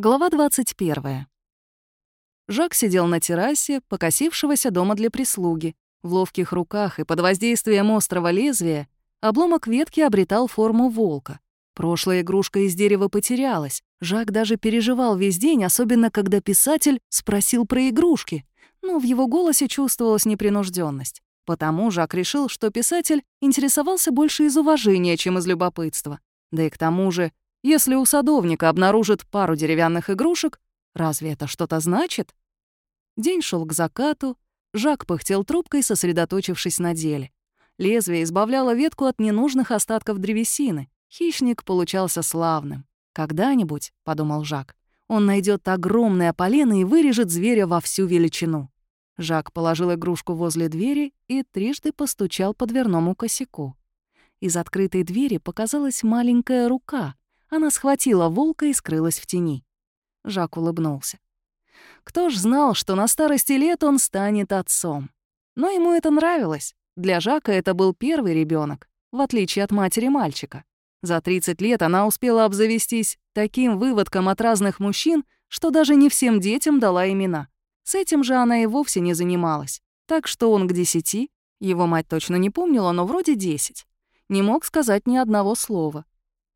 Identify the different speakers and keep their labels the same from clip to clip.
Speaker 1: Глава 21. Жак сидел на террасе покосившегося дома для прислуги. В ловких руках и под воздействием острого лезвия обломок ветки обретал форму волка. Прошлая игрушка из дерева потерялась. Жак даже переживал весь день, особенно когда писатель спросил про игрушки. Но в его голосе чувствовалась непринужденность. Потому Жак решил, что писатель интересовался больше из уважения, чем из любопытства. Да и к тому же если у садовника обнаружит пару деревянных игрушек, разве это что-то значит? День шел к закату, Жак пыхтел трубкой, сосредоточившись на деле. Лезвие избавляло ветку от ненужных остатков древесины. Хищник получался славным. «Когда-нибудь», — подумал Жак, — «он найдет огромное полено и вырежет зверя во всю величину». Жак положил игрушку возле двери и трижды постучал по дверному косяку. Из открытой двери показалась маленькая рука, она схватила волка и скрылась в тени. Жак улыбнулся. Кто ж знал, что на старости лет он станет отцом? Но ему это нравилось. Для Жака это был первый ребенок, в отличие от матери мальчика. За 30 лет она успела обзавестись таким выводком от разных мужчин, что даже не всем детям дала имена. С этим же она и вовсе не занималась. Так что он к десяти, его мать точно не помнила, но вроде десять, не мог сказать ни одного слова.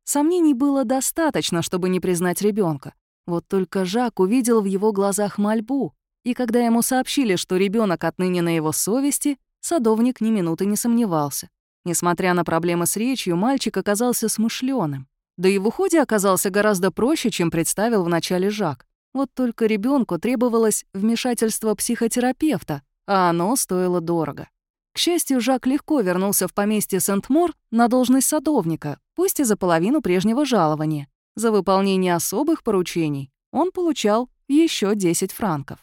Speaker 1: Сомнений было достаточно, чтобы не признать ребенка. Вот только Жак увидел в его глазах мольбу, и когда ему сообщили, что ребенок отныне на его совести, садовник ни минуты не сомневался. Несмотря на проблемы с речью, мальчик оказался смышленым. Да и в уходе оказался гораздо проще, чем представил вначале Жак. Вот только ребенку требовалось вмешательство психотерапевта, а оно стоило дорого. К счастью, Жак легко вернулся в поместье Сент-Мор на должность садовника, пусть и за половину прежнего жалования. За выполнение особых поручений он получал еще 10 франков.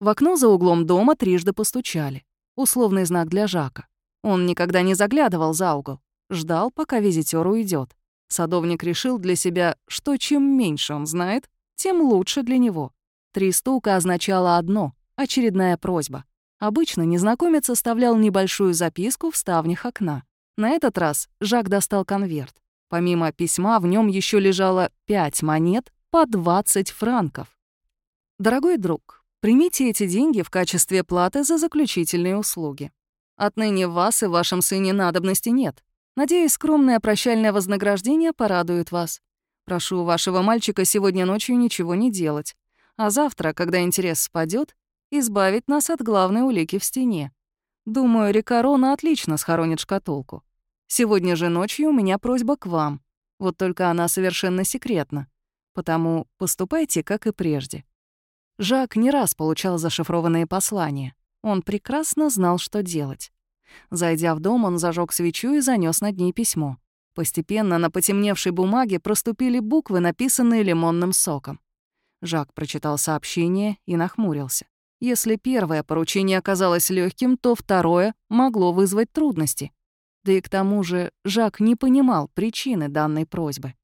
Speaker 1: В окно за углом дома трижды постучали. Условный знак для Жака. Он никогда не заглядывал за угол, ждал, пока визитёр уйдет. Садовник решил для себя, что чем меньше он знает, тем лучше для него. Три стука означало одно — очередная просьба. Обычно незнакомец оставлял небольшую записку в ставнях окна. На этот раз Жак достал конверт. Помимо письма в нем еще лежало пять монет по 20 франков. «Дорогой друг, примите эти деньги в качестве платы за заключительные услуги. Отныне вас и вашем сыне надобности нет. Надеюсь, скромное прощальное вознаграждение порадует вас. Прошу вашего мальчика сегодня ночью ничего не делать. А завтра, когда интерес спадет, избавить нас от главной улики в стене. Думаю, река Рона отлично схоронит шкатулку. Сегодня же ночью у меня просьба к вам. Вот только она совершенно секретна. Потому поступайте, как и прежде. Жак не раз получал зашифрованные послания. Он прекрасно знал, что делать. Зайдя в дом, он зажег свечу и занес над ней письмо. Постепенно на потемневшей бумаге проступили буквы, написанные лимонным соком. Жак прочитал сообщение и нахмурился. Если первое поручение оказалось легким, то второе могло вызвать трудности. Да и к тому же Жак не понимал причины данной просьбы.